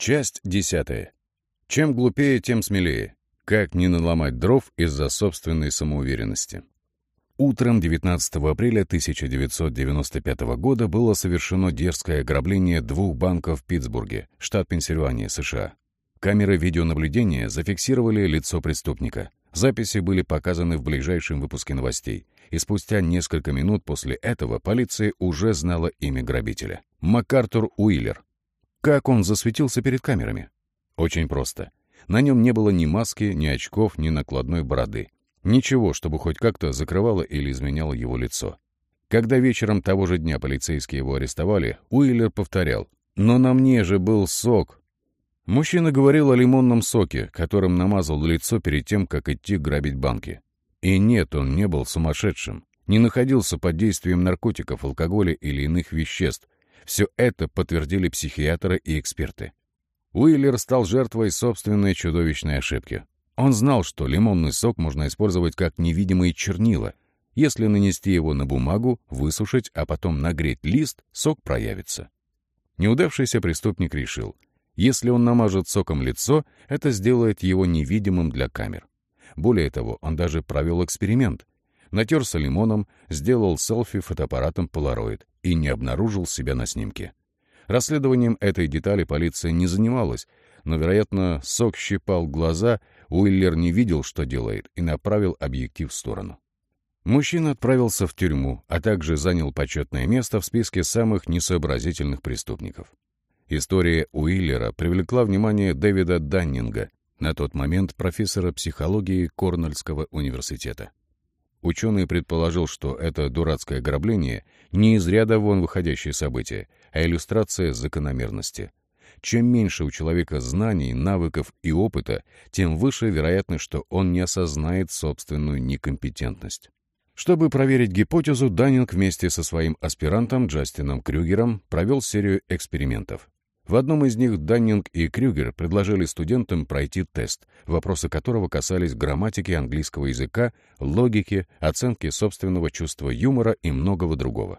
Часть десятая. Чем глупее, тем смелее. Как не наломать дров из-за собственной самоуверенности. Утром 19 апреля 1995 года было совершено дерзкое ограбление двух банков в Питтсбурге, штат Пенсильвания, США. Камеры видеонаблюдения зафиксировали лицо преступника. Записи были показаны в ближайшем выпуске новостей, и спустя несколько минут после этого полиция уже знала имя грабителя. МакАртур Уиллер. Как он засветился перед камерами? Очень просто. На нем не было ни маски, ни очков, ни накладной бороды. Ничего, чтобы хоть как-то закрывало или изменяло его лицо. Когда вечером того же дня полицейские его арестовали, Уиллер повторял «Но на мне же был сок». Мужчина говорил о лимонном соке, которым намазал лицо перед тем, как идти грабить банки. И нет, он не был сумасшедшим, не находился под действием наркотиков, алкоголя или иных веществ. Все это подтвердили психиатры и эксперты. Уиллер стал жертвой собственной чудовищной ошибки. Он знал, что лимонный сок можно использовать как невидимые чернила. Если нанести его на бумагу, высушить, а потом нагреть лист, сок проявится. Неудавшийся преступник решил, если он намажет соком лицо, это сделает его невидимым для камер. Более того, он даже провел эксперимент. Натерся лимоном, сделал селфи фотоаппаратом Polaroid и не обнаружил себя на снимке. Расследованием этой детали полиция не занималась, но, вероятно, сок щипал глаза, Уиллер не видел, что делает, и направил объектив в сторону. Мужчина отправился в тюрьму, а также занял почетное место в списке самых несообразительных преступников. История Уиллера привлекла внимание Дэвида Даннинга, на тот момент профессора психологии Корнельского университета. Ученый предположил, что это дурацкое ограбление не из ряда вон выходящее событие, а иллюстрация закономерности — чем меньше у человека знаний, навыков и опыта, тем выше вероятность, что он не осознает собственную некомпетентность. Чтобы проверить гипотезу, Даннинг вместе со своим аспирантом Джастином Крюгером провел серию экспериментов. В одном из них Даннинг и Крюгер предложили студентам пройти тест, вопросы которого касались грамматики английского языка, логики, оценки собственного чувства юмора и многого другого.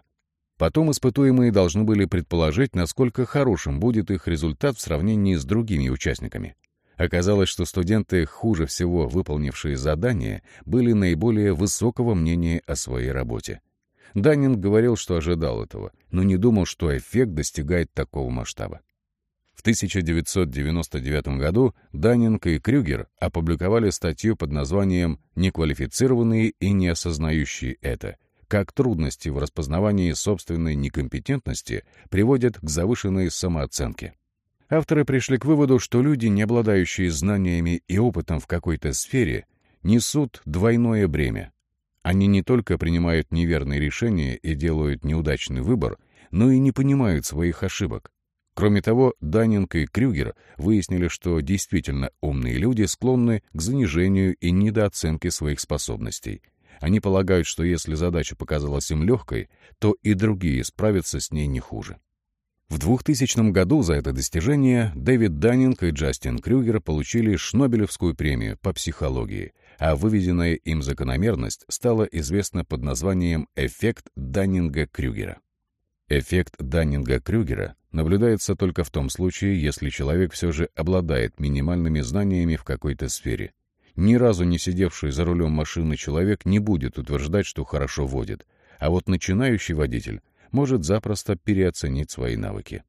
Потом испытуемые должны были предположить, насколько хорошим будет их результат в сравнении с другими участниками. Оказалось, что студенты, хуже всего выполнившие задание, были наиболее высокого мнения о своей работе. Даннинг говорил, что ожидал этого, но не думал, что эффект достигает такого масштаба. В 1999 году Даннинг и Крюгер опубликовали статью под названием «Неквалифицированные и не осознающие это», как трудности в распознавании собственной некомпетентности приводят к завышенной самооценке. Авторы пришли к выводу, что люди, не обладающие знаниями и опытом в какой-то сфере, несут двойное бремя. Они не только принимают неверные решения и делают неудачный выбор, но и не понимают своих ошибок. Кроме того, Даннинг и Крюгер выяснили, что действительно умные люди склонны к занижению и недооценке своих способностей, они полагают, что если задача показалась им легкой, то и другие справятся с ней не хуже. В 2000 году за это достижение Дэвид Даннинг и Джастин Крюгер получили Шнобелевскую премию по психологии, а выведенная им закономерность стала известна под названием «эффект Даннинга-Крюгера». Эффект Даннинга-Крюгера наблюдается только в том случае, если человек все же обладает минимальными знаниями в какой-то сфере, ни разу не сидевший за рулем машины человек не будет утверждать, что хорошо водит, а вот начинающий водитель может запросто переоценить свои навыки.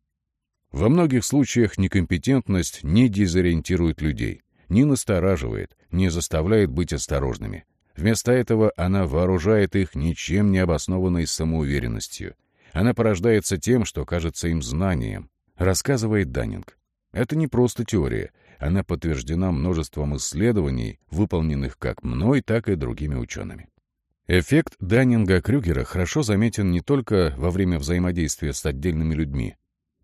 Во многих случаях некомпетентность не дезориентирует людей, не настораживает, не заставляет быть осторожными. Вместо этого она вооружает их ничем не обоснованной самоуверенностью. Она порождается тем, что кажется им знанием, рассказывает Даннинг. Это не просто теория, она подтверждена множеством исследований, выполненных как мной, так и другими учеными. Эффект Даннинга-Крюгера хорошо заметен не только во время взаимодействия с отдельными людьми.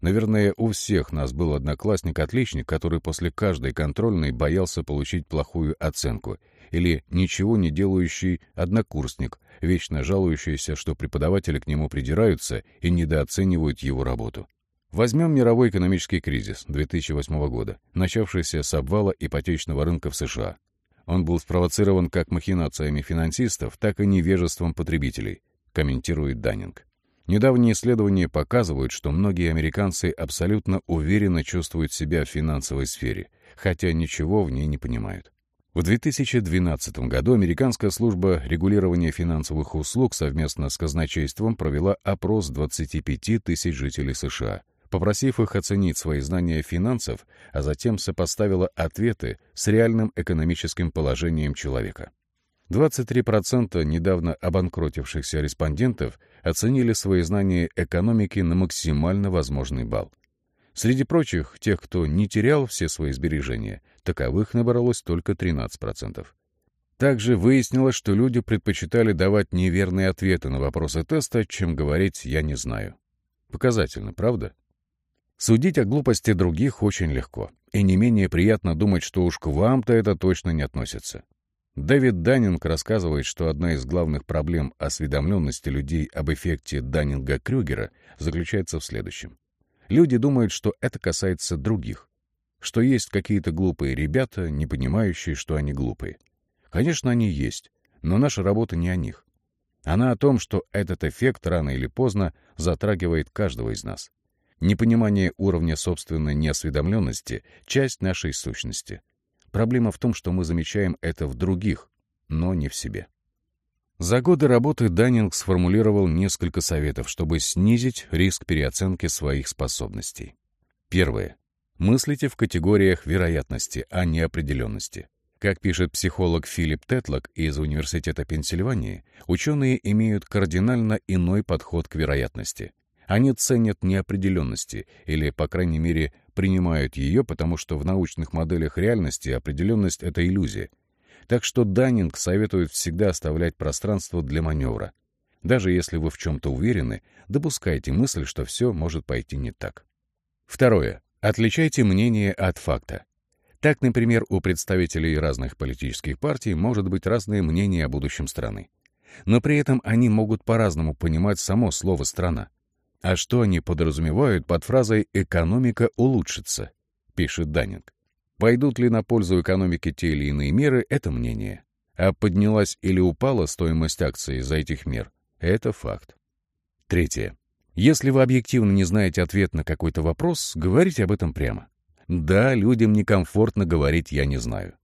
Наверное, у всех нас был одноклассник-отличник, который после каждой контрольной боялся получить плохую оценку, или ничего не делающий однокурсник, вечно жалующийся, что преподаватели к нему придираются и недооценивают его работу. Возьмем мировой экономический кризис 2008 года, начавшийся с обвала ипотечного рынка в США. Он был спровоцирован как махинациями финансистов, так и невежеством потребителей, комментирует Даннинг. Недавние исследования показывают, что многие американцы абсолютно уверенно чувствуют себя в финансовой сфере, хотя ничего в ней не понимают. В 2012 году Американская служба регулирования финансовых услуг совместно с казначейством провела опрос 25 тысяч жителей США, попросив их оценить свои знания финансов, а затем сопоставила ответы с реальным экономическим положением человека. 23% недавно обанкротившихся респондентов оценили свои знания экономики на максимально возможный балл. Среди прочих, тех, кто не терял все свои сбережения, таковых набралось только 13%. Также выяснилось, что люди предпочитали давать неверные ответы на вопросы теста, чем говорить «я не знаю». Показательно, правда? Судить о глупости других очень легко, и не менее приятно думать, что уж к вам-то это точно не относится. Дэвид Даннинг рассказывает, что одна из главных проблем осведомленности людей об эффекте Даннинга-Крюгера заключается в следующем. Люди думают, что это касается других, что есть какие-то глупые ребята, не понимающие, что они глупые. Конечно, они есть, но наша работа не о них. Она о том, что этот эффект рано или поздно затрагивает каждого из нас. Непонимание уровня собственной неосведомленности — часть нашей сущности. Проблема в том, что мы замечаем это в других, но не в себе. За годы работы Даннинг сформулировал несколько советов, чтобы снизить риск переоценки своих способностей. Первое. Мыслите в категориях вероятности, а не определенности. Как пишет психолог Филипп Тетлок из Университета Пенсильвании, ученые имеют кардинально иной подход к вероятности. Они ценят неопределенности, или, по крайней мере, принимают ее, потому что в научных моделях реальности определенность — это иллюзия. Так что Даннинг советует всегда оставлять пространство для маневра. Даже если вы в чем-то уверены, допускайте мысль, что все может пойти не так. Второе. Отличайте мнение от факта. Так, например, у представителей разных политических партий может быть разное мнение о будущем страны. Но при этом они могут по-разному понимать само слово «страна». А что они подразумевают под фразой «экономика улучшится», пишет Даннинг. Пойдут ли на пользу экономике те или иные меры — это мнение. А поднялась или упала стоимость акций из-за этих мер — это факт. Третье. Если вы объективно не знаете ответ на какой-то вопрос, говорите об этом прямо. Да, людям некомфортно говорить «я не знаю».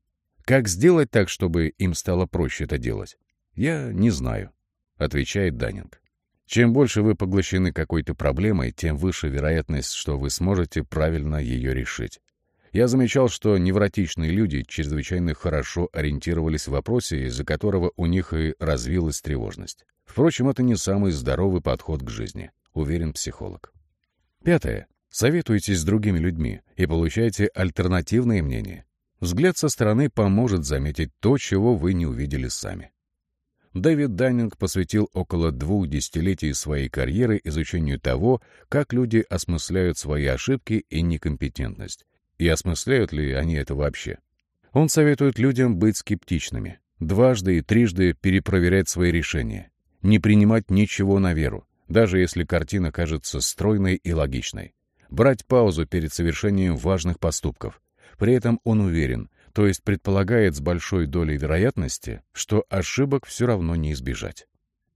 Как сделать так, чтобы им стало проще это делать? Я не знаю, отвечает Даннинг. Чем больше вы поглощены какой-то проблемой, тем выше вероятность, что вы сможете правильно ее решить. Я замечал, что невротичные люди чрезвычайно хорошо ориентировались в вопросе, из-за которого у них и развилась тревожность. Впрочем, это не самый здоровый подход к жизни, уверен психолог. Пятое. Советуйтесь с другими людьми и получайте альтернативные мнения. Взгляд со стороны поможет заметить то, чего вы не увидели сами. Дэвид Даннинг посвятил около двух десятилетий своей карьеры изучению того, как люди осмысляют свои ошибки и некомпетентность, и осмысляют ли они это вообще. Он советует людям быть скептичными, дважды и трижды перепроверять свои решения, не принимать ничего на веру, даже если картина кажется стройной и логичной, брать паузу перед совершением важных поступков. При этом он уверен, то есть предполагает с большой долей вероятности, что ошибок все равно не избежать.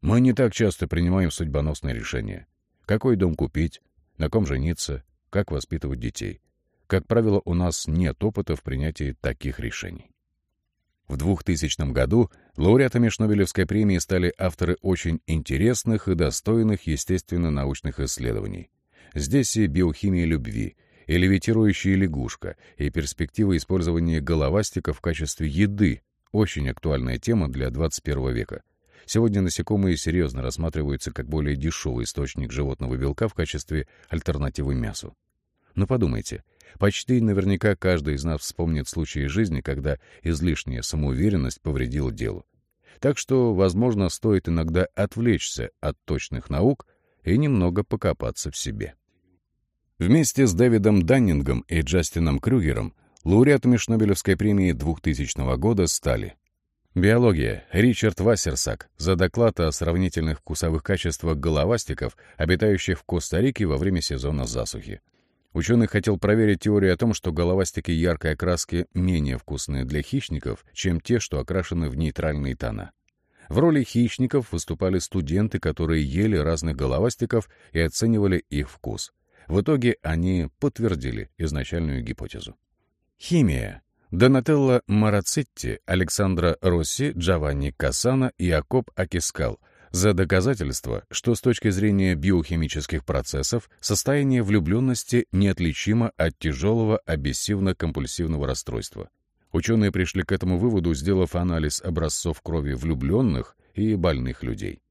Мы не так часто принимаем судьбоносные решения. Какой дом купить, на ком жениться, как воспитывать детей. Как правило, у нас нет опыта в принятии таких решений. В 2000 году лауреатами Шнобелевской премии стали авторы очень интересных и достойных естественно-научных исследований. Здесь и биохимия любви — и левитирующая лягушка, и перспектива использования головастика в качестве еды — очень актуальная тема для 21 века. Сегодня насекомые серьезно рассматриваются как более дешевый источник животного белка в качестве альтернативы мясу. Но подумайте, почти наверняка каждый из нас вспомнит случаи жизни, когда излишняя самоуверенность повредила делу. Так что, возможно, стоит иногда отвлечься от точных наук и немного покопаться в себе. Вместе с Дэвидом Даннингом и Джастином Крюгером лауреатами Шнобелевской премии 2000 года стали Биология. Ричард Вассерсак за доклад о сравнительных вкусовых качествах головастиков, обитающих в Коста-Рике во время сезона засухи. Ученый хотел проверить теорию о том, что головастики яркой окраски менее вкусные для хищников, чем те, что окрашены в нейтральные тона. В роли хищников выступали студенты, которые ели разных головастиков и оценивали их вкус. В итоге они подтвердили изначальную гипотезу. Химия. Донателло Марацетти, Александра Росси, Джованни Кассана и Акоп Акискал за доказательство, что с точки зрения биохимических процессов состояние влюбленности неотличимо от тяжелого обессивно-компульсивного расстройства. Ученые пришли к этому выводу, сделав анализ образцов крови влюбленных и больных людей.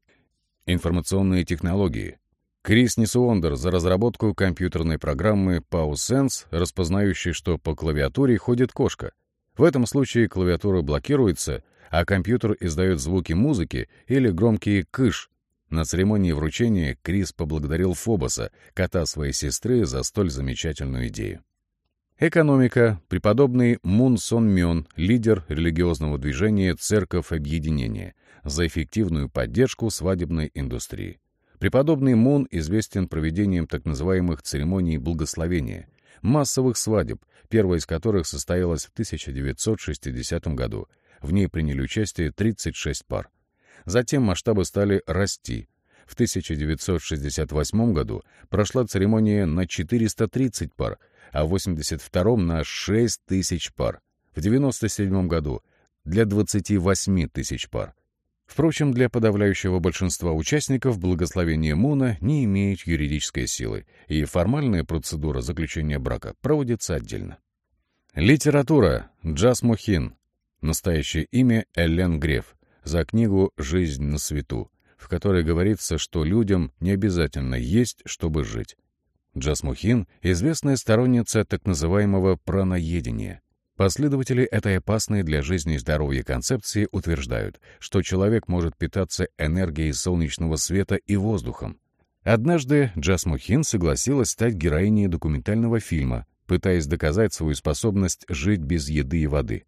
Информационные технологии. Крис Нисуондер за разработку компьютерной программы PauSense, распознающей, что по клавиатуре ходит кошка. В этом случае клавиатура блокируется, а компьютер издает звуки музыки или громкие «кыш». На церемонии вручения Крис поблагодарил Фобоса, кота своей сестры, за столь замечательную идею. Экономика. Преподобный Мун Сон Мён, лидер религиозного движения «Церковь Объединения», за эффективную поддержку свадебной индустрии. Преподобный Мун известен проведением так называемых церемоний благословения, массовых свадеб, первая из которых состоялась в 1960 году. В ней приняли участие 36 пар. Затем масштабы стали расти. В 1968 году прошла церемония на 430 пар, а в 82-м на 6 тысяч пар, в 97 году для 28 тысяч пар. Впрочем, для подавляющего большинства участников благословение Муна не имеет юридической силы, и формальная процедура заключения брака проводится отдельно. Литература. Джаз Мухин. Настоящее имя Эллен Греф. За книгу «Жизнь на свету», в которой говорится, что людям не обязательно есть, чтобы жить. Джасмухин — известная сторонница так называемого праноедения. Последователи этой опасной для жизни и здоровья концепции утверждают, что человек может питаться энергией солнечного света и воздухом. Однажды Джасмухин согласилась стать героиней документального фильма, пытаясь доказать свою способность жить без еды и воды.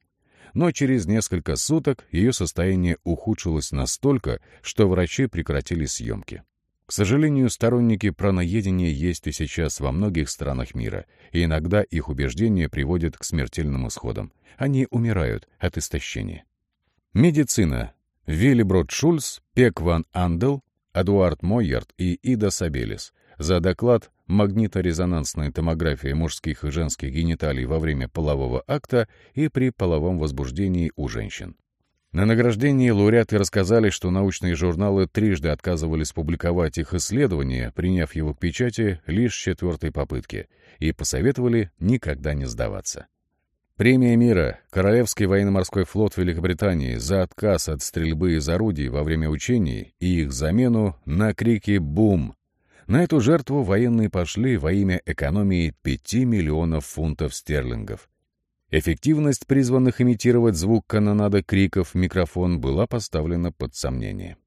Но через несколько суток ее состояние ухудшилось настолько, что врачи прекратили съемки. К сожалению, сторонники праноедения есть и сейчас во многих странах мира, и иногда их убеждения приводят к смертельным исходам. Они умирают от истощения. Медицина. Виллиброд Шульц, Пек ван Андел, Эдуард Мойерт и Ида Сабелис за доклад «Магниторезонансная томография мужских и женских гениталий во время полового акта и при половом возбуждении у женщин». На награждении лауреаты рассказали, что научные журналы трижды отказывались публиковать их исследования, приняв его к печати лишь четвертой попытки, и посоветовали никогда не сдаваться. Премия мира Королевский военно-морской флот Великобритании за отказ от стрельбы из орудий во время учений и их замену на крики «Бум!». На эту жертву военные пошли во имя экономии 5 миллионов фунтов стерлингов. Эффективность призванных имитировать звук канонада криков в микрофон была поставлена под сомнение.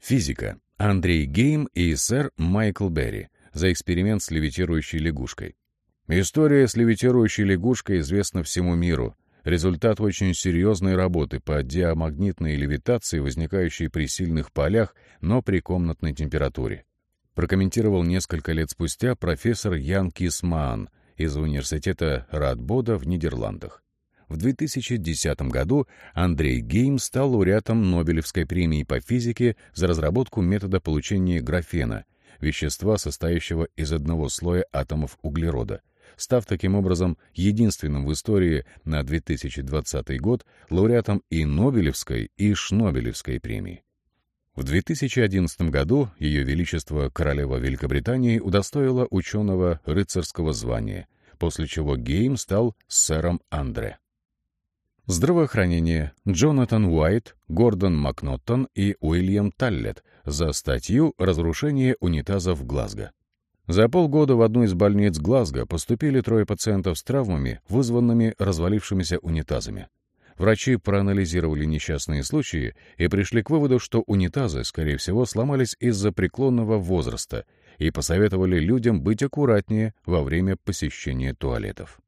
Физика. Андрей Гейм и сэр Майкл Берри за эксперимент с левитирующей лягушкой. История с левитирующей лягушкой известна всему миру. Результат очень серьезной работы по диамагнитной левитации, возникающей при сильных полях, но при комнатной температуре. Прокомментировал несколько лет спустя профессор Ян Кисман — из университета Радбода в Нидерландах. В 2010 году Андрей Гейм стал лауреатом Нобелевской премии по физике за разработку метода получения графена, вещества, состоящего из одного слоя атомов углерода, став таким образом единственным в истории на 2020 год лауреатом и Нобелевской, и Шнобелевской премии. В 2011 году Ее Величество Королева Великобритании удостоила ученого рыцарского звания, после чего Гейм стал сэром Андре. Здравоохранение. Джонатан Уайт, Гордон Макноттон и Уильям Таллет за статью «Разрушение унитазов Глазго». За полгода в одну из больниц Глазго поступили трое пациентов с травмами, вызванными развалившимися унитазами. Врачи проанализировали несчастные случаи и пришли к выводу, что унитазы, скорее всего, сломались из-за преклонного возраста и посоветовали людям быть аккуратнее во время посещения туалетов.